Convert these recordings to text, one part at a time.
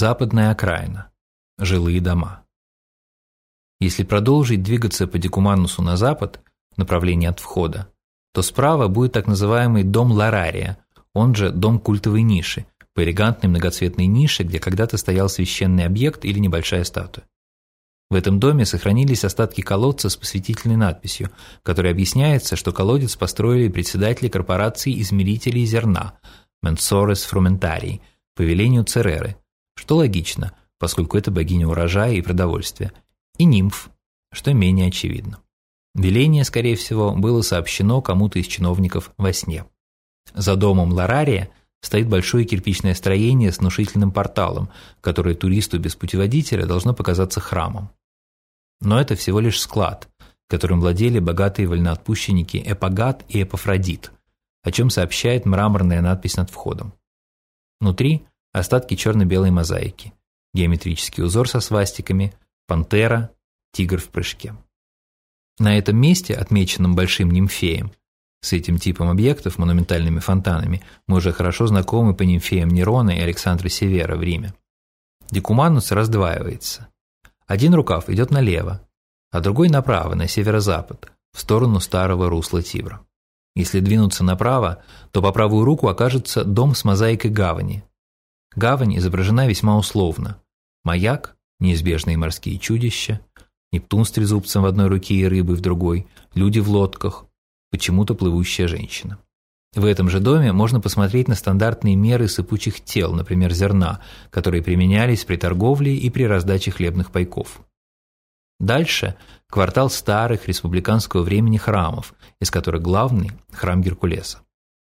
Западная окраина. Жилые дома. Если продолжить двигаться по Декуманусу на запад, в направлении от входа, то справа будет так называемый дом Ларария, он же дом культовой ниши, по элегантной многоцветной нише, где когда-то стоял священный объект или небольшая статуя. В этом доме сохранились остатки колодца с посвятительной надписью, которой объясняется, что колодец построили председатели корпорации измерителей зерна Менсорес Фрументарий по велению Цереры, что логично, поскольку это богиня урожая и продовольствия, и нимф, что менее очевидно. Веление, скорее всего, было сообщено кому-то из чиновников во сне. За домом Ларария стоит большое кирпичное строение с внушительным порталом, которое туристу без путеводителя должно показаться храмом. Но это всего лишь склад, которым владели богатые вольноотпущенники Эпагат и Эпофродит, о чем сообщает мраморная надпись над входом. Внутри – остатки черно-белой мозаики, геометрический узор со свастиками, пантера, тигр в прыжке. На этом месте, отмеченном большим нимфеем, с этим типом объектов, монументальными фонтанами, мы уже хорошо знакомы по нимфеям Нерона и Александра Севера в Риме. Декуманус раздваивается. Один рукав идет налево, а другой направо, на северо-запад, в сторону старого русла Тибра. Если двинуться направо, то по правую руку окажется дом с мозаикой гавани. Гавань изображена весьма условно. Маяк, неизбежные морские чудища, Нептун с трезубцем в одной руке и рыбой в другой, люди в лодках, почему-то плывущая женщина. В этом же доме можно посмотреть на стандартные меры сыпучих тел, например, зерна, которые применялись при торговле и при раздаче хлебных пайков. Дальше – квартал старых республиканского времени храмов, из которых главный – храм Геркулеса.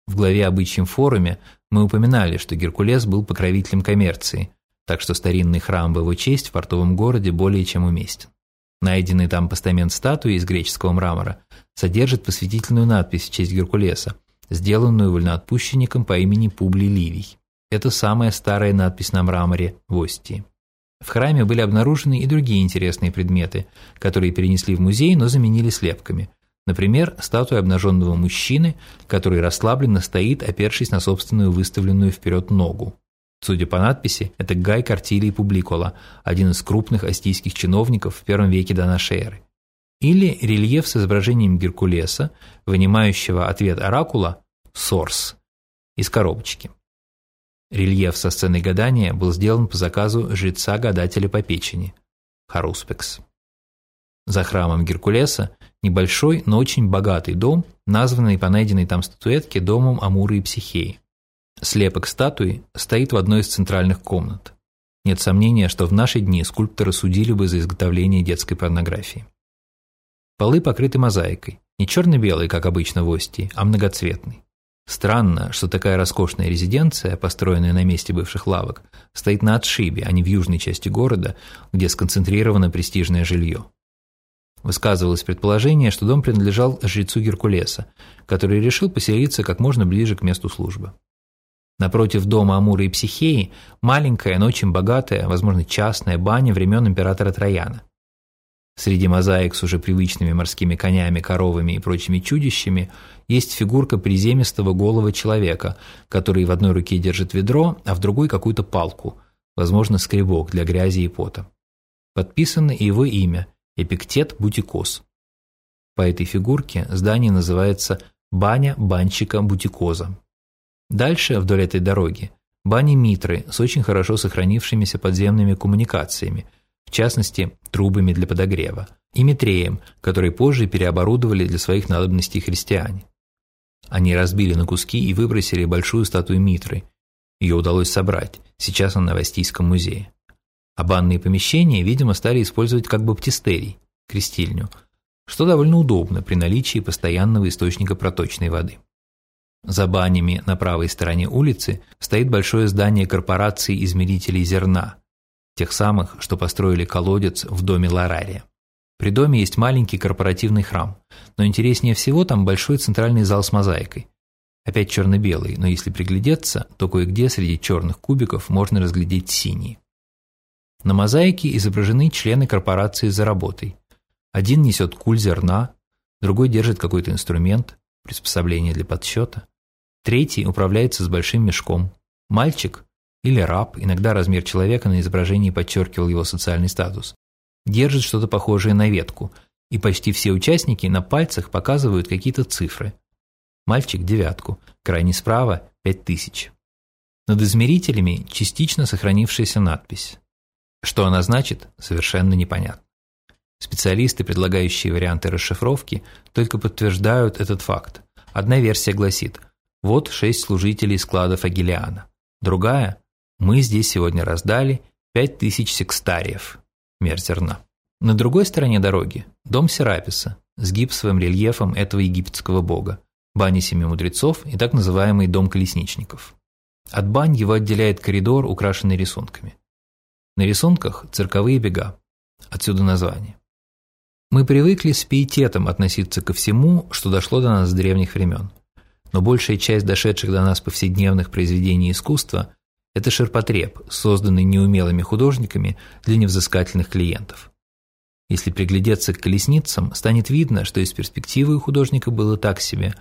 В главе «Обычьем форуме» мы упоминали, что Геркулес был покровителем коммерции, так что старинный храм в его честь в портовом городе более чем уместен. Найденный там постамент статуи из греческого мрамора содержит посвятительную надпись в честь Геркулеса, сделанную вольноотпущенником по имени Публий Ливий. Это самая старая надпись на мраморе в Остии. В храме были обнаружены и другие интересные предметы, которые перенесли в музей, но заменили слепками. Например, статуя обнаженного мужчины, который расслабленно стоит, опершись на собственную выставленную вперед ногу. Судя по надписи, это Гай Картилий Публикола, один из крупных астийских чиновников в первом веке до нашей эры. Или рельеф с изображением Геркулеса, вынимающего ответ оракула «Сорс» из коробочки. Рельеф со сценой гадания был сделан по заказу жреца-гадателя по печени – Харуспекс. За храмом Геркулеса небольшой, но очень богатый дом, названный по найденной там статуэтке домом Амуры и Психеи. Слепок статуи стоит в одной из центральных комнат. Нет сомнения, что в наши дни скульпторы судили бы за изготовление детской порнографии. Полы покрыты мозаикой, не черно-белой, как обычно в Остии, а многоцветной. Странно, что такая роскошная резиденция, построенная на месте бывших лавок, стоит на отшибе, а не в южной части города, где сконцентрировано престижное жилье. Высказывалось предположение, что дом принадлежал жрецу Геркулеса, который решил поселиться как можно ближе к месту службы. Напротив дома Амура и Психеи маленькая, но очень богатая, возможно, частная баня времен императора Трояна. Среди мозаик с уже привычными морскими конями, коровами и прочими чудищами есть фигурка приземистого голого человека, который в одной руке держит ведро, а в другой какую-то палку, возможно, скребок для грязи и пота. Подписано его имя – Эпиктет Бутикос. По этой фигурке здание называется «Баня банщика Бутикоза». Дальше, вдоль этой дороги, бани Митры с очень хорошо сохранившимися подземными коммуникациями, в частности, трубами для подогрева, и Митреем, который позже переоборудовали для своих надобностей христиане. Они разбили на куски и выбросили большую статую Митры. Ее удалось собрать, сейчас она в Астийском музее. А банные помещения, видимо, стали использовать как баптистерий, крестильню, что довольно удобно при наличии постоянного источника проточной воды. За банями на правой стороне улицы стоит большое здание корпорации измерителей зерна, тех самых, что построили колодец в доме Ларария. При доме есть маленький корпоративный храм, но интереснее всего там большой центральный зал с мозаикой. Опять черно-белый, но если приглядеться, то кое-где среди черных кубиков можно разглядеть синие. На мозаике изображены члены корпорации за работой. Один несет куль зерна, другой держит какой-то инструмент, приспособление для подсчета. Третий управляется с большим мешком. Мальчик, или раб, иногда размер человека на изображении подчеркивал его социальный статус, держит что-то похожее на ветку, и почти все участники на пальцах показывают какие-то цифры. Мальчик – девятку, крайне справа – пять тысяч. Над измерителями частично сохранившаяся надпись. Что она значит, совершенно непонятно. Специалисты, предлагающие варианты расшифровки, только подтверждают этот факт. Одна версия гласит «Вот шесть служителей складов Агилиана». Другая «Мы здесь сегодня раздали пять тысяч секстариев» мер зерна. На другой стороне дороги – дом Сераписа с гипсовым рельефом этого египетского бога, бани семи мудрецов и так называемый дом колесничников. От бань его отделяет коридор, украшенный рисунками. На рисунках – цирковые бега, отсюда название. Мы привыкли с пиететом относиться ко всему, что дошло до нас с древних времен. Но большая часть дошедших до нас повседневных произведений искусства – это ширпотреб, созданный неумелыми художниками для невзыскательных клиентов. Если приглядеться к колесницам, станет видно, что из перспективы у художника было так себе,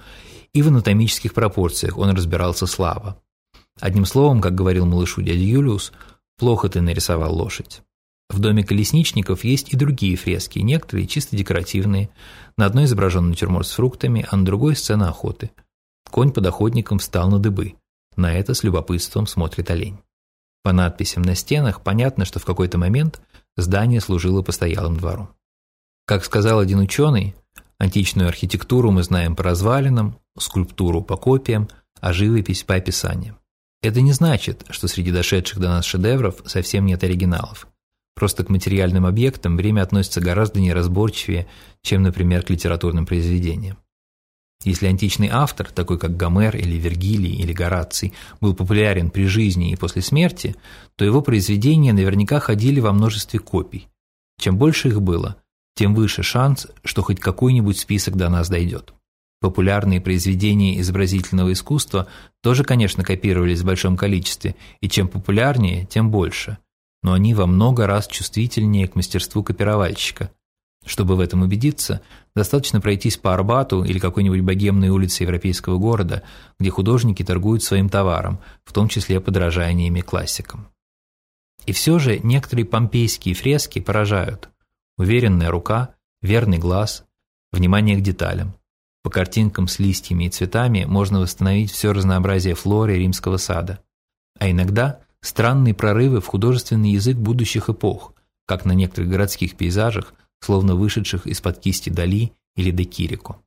и в анатомических пропорциях он разбирался слабо. Одним словом, как говорил малышу дядя Юлиус, плохо ты нарисовал лошадь. В доме колесничников есть и другие фрески, некоторые чисто декоративные. На одной изображен натюрморт с фруктами, а на другой – сцена охоты. Конь под охотником встал на дыбы. На это с любопытством смотрит олень. По надписям на стенах понятно, что в какой-то момент здание служило постоялым двором. Как сказал один ученый, античную архитектуру мы знаем по развалинам, скульптуру по копиям, а живопись по описаниям. Это не значит, что среди дошедших до нас шедевров совсем нет оригиналов. Просто к материальным объектам время относится гораздо неразборчивее, чем, например, к литературным произведениям. Если античный автор, такой как Гомер или Вергилий или Гораций, был популярен при жизни и после смерти, то его произведения наверняка ходили во множестве копий. Чем больше их было, тем выше шанс, что хоть какой-нибудь список до нас дойдет. Популярные произведения изобразительного искусства тоже, конечно, копировались в большом количестве, и чем популярнее, тем больше. Но они во много раз чувствительнее к мастерству копировальщика. Чтобы в этом убедиться, достаточно пройтись по Арбату или какой-нибудь богемной улице европейского города, где художники торгуют своим товаром, в том числе подражаниями классикам. И все же некоторые помпейские фрески поражают. Уверенная рука, верный глаз, внимание к деталям. По картинкам с листьями и цветами можно восстановить все разнообразие флоры римского сада. А иногда странные прорывы в художественный язык будущих эпох, как на некоторых городских пейзажах, словно вышедших из-под кисти Дали или Де Кирико.